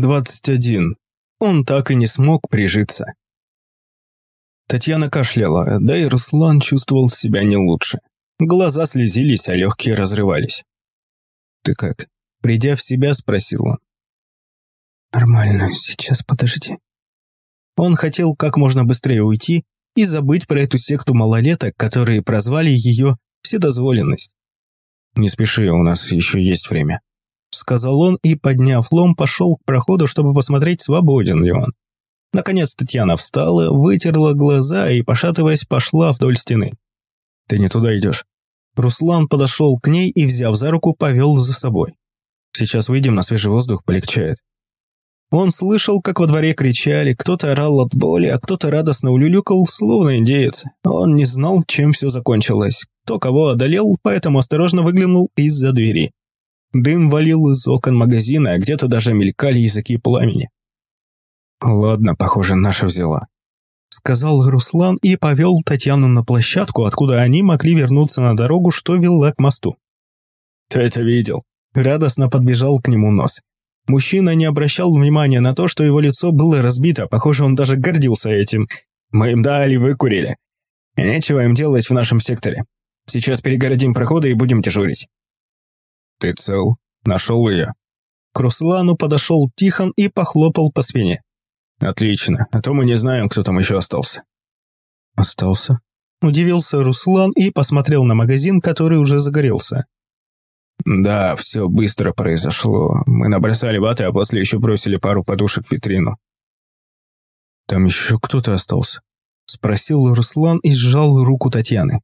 21. Он так и не смог прижиться. Татьяна кашляла, да и Руслан чувствовал себя не лучше. Глаза слезились, а легкие разрывались. «Ты как?» Придя в себя, спросил он. «Нормально, сейчас подожди». Он хотел как можно быстрее уйти и забыть про эту секту малолеток, которые прозвали ее «вседозволенность». «Не спеши, у нас еще есть время», — сказал он и, подняв лом, пошел к проходу, чтобы посмотреть, свободен ли он. Наконец Татьяна встала, вытерла глаза и, пошатываясь, пошла вдоль стены. «Ты не туда идешь». Руслан подошел к ней и, взяв за руку, повел за собой. «Сейчас выйдем на свежий воздух, полегчает». Он слышал, как во дворе кричали, кто-то орал от боли, а кто-то радостно улюлюкал, словно индеец. Он не знал, чем все закончилось, кто кого одолел, поэтому осторожно выглянул из-за двери. Дым валил из окон магазина, а где-то даже мелькали языки пламени. «Ладно, похоже, наша взяла», — сказал Руслан и повел Татьяну на площадку, откуда они могли вернуться на дорогу, что вела к мосту. «Ты это видел?» — радостно подбежал к нему нос. Мужчина не обращал внимания на то, что его лицо было разбито, похоже, он даже гордился этим. «Мы им дали, выкурили. Нечего им делать в нашем секторе. Сейчас перегородим проходы и будем дежурить». «Ты цел? Нашел ее?» К Руслану подошел Тихон и похлопал по спине. «Отлично, а то мы не знаем, кто там еще остался». «Остался?» Удивился Руслан и посмотрел на магазин, который уже загорелся. «Да, все быстро произошло. Мы набросали ваты, а после еще бросили пару подушек в витрину». «Там еще кто-то остался?» Спросил Руслан и сжал руку Татьяны.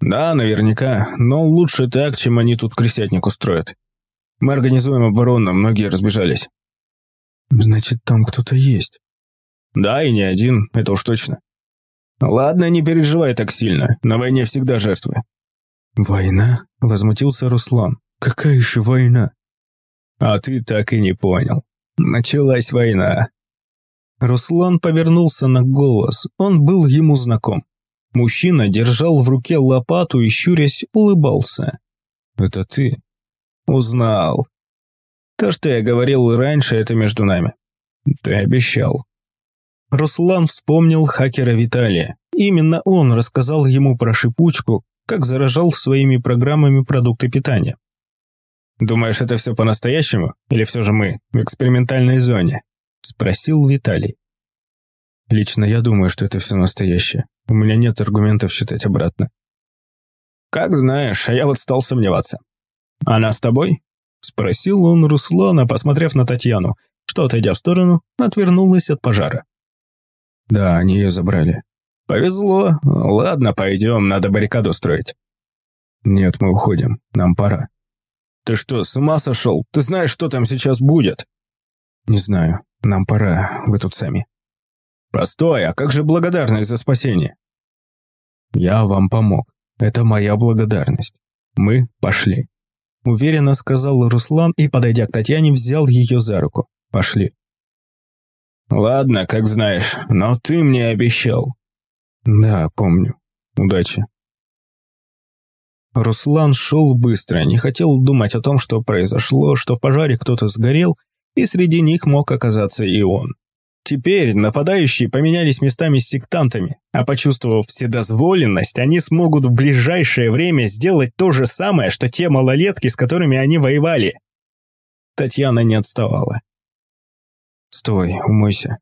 «Да, наверняка, но лучше так, чем они тут крестятник устроят. Мы организуем оборону, многие разбежались». Значит, там кто-то есть. Да, и не один, это уж точно. Ладно, не переживай так сильно, на войне всегда жертвы. Война? Возмутился Руслан. Какая еще война? А ты так и не понял. Началась война. Руслан повернулся на голос, он был ему знаком. Мужчина держал в руке лопату и, щурясь, улыбался. «Это ты?» «Узнал. То, что я говорил раньше, это между нами. Ты обещал. Руслан вспомнил хакера Виталия. Именно он рассказал ему про шипучку, как заражал своими программами продукты питания. «Думаешь, это все по-настоящему? Или все же мы в экспериментальной зоне?» – спросил Виталий. «Лично я думаю, что это все настоящее. У меня нет аргументов считать обратно». «Как знаешь, а я вот стал сомневаться. Она с тобой?» Спросил он Руслана, посмотрев на Татьяну, что, отойдя в сторону, отвернулась от пожара. Да, они ее забрали. Повезло. Ладно, пойдем, надо баррикаду строить. Нет, мы уходим, нам пора. Ты что, с ума сошел? Ты знаешь, что там сейчас будет? Не знаю, нам пора, вы тут сами. Постой, а как же благодарность за спасение? Я вам помог. Это моя благодарность. Мы пошли. Уверенно сказал Руслан и, подойдя к Татьяне, взял ее за руку. Пошли. Ладно, как знаешь, но ты мне обещал. Да, помню. Удачи. Руслан шел быстро, не хотел думать о том, что произошло, что в пожаре кто-то сгорел, и среди них мог оказаться и он. Теперь нападающие поменялись местами с сектантами, а почувствовав вседозволенность, они смогут в ближайшее время сделать то же самое, что те малолетки, с которыми они воевали. Татьяна не отставала. «Стой, умойся».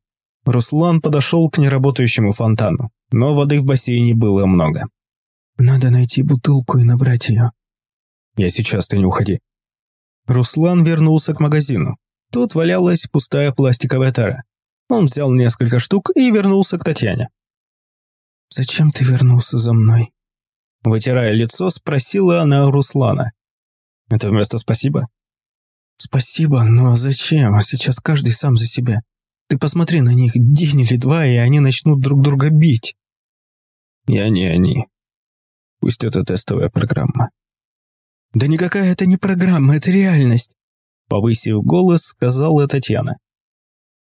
Руслан подошел к неработающему фонтану, но воды в бассейне было много. «Надо найти бутылку и набрать ее». «Я сейчас, ты не уходи». Руслан вернулся к магазину. Тут валялась пустая пластиковая тара. Он взял несколько штук и вернулся к Татьяне. «Зачем ты вернулся за мной?» Вытирая лицо, спросила она Руслана. «Это вместо спасибо?» «Спасибо, но зачем? Сейчас каждый сам за себя. Ты посмотри на них, день или два, и они начнут друг друга бить». «Я не они. Пусть это тестовая программа». «Да никакая это не программа, это реальность», повысив голос, сказала Татьяна.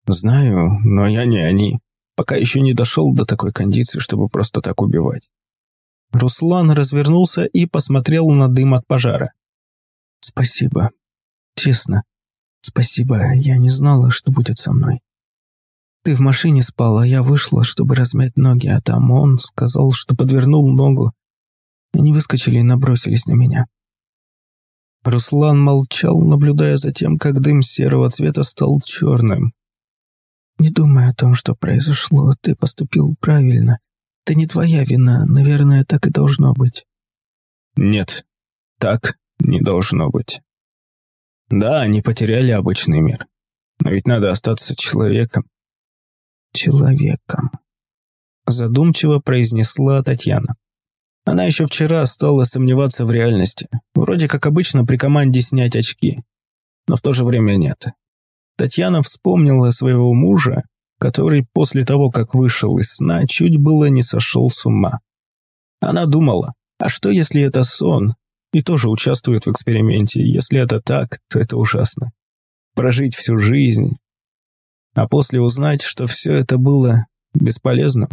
Знаю, но я не они. Пока еще не дошел до такой кондиции, чтобы просто так убивать. Руслан развернулся и посмотрел на дым от пожара. Спасибо. Честно. Спасибо, я не знала, что будет со мной. Ты в машине спал, а я вышла, чтобы размять ноги, а там он сказал, что подвернул ногу. Они выскочили и набросились на меня. Руслан молчал, наблюдая за тем, как дым серого цвета стал черным. «Не думай о том, что произошло. Ты поступил правильно. Это не твоя вина. Наверное, так и должно быть». «Нет, так не должно быть. Да, они потеряли обычный мир. Но ведь надо остаться человеком». «Человеком», – задумчиво произнесла Татьяна. Она еще вчера стала сомневаться в реальности. Вроде как обычно при команде снять очки. Но в то же время нет. Татьяна вспомнила своего мужа, который после того, как вышел из сна, чуть было не сошел с ума. Она думала, а что если это сон и тоже участвует в эксперименте? Если это так, то это ужасно. Прожить всю жизнь, а после узнать, что все это было бесполезным.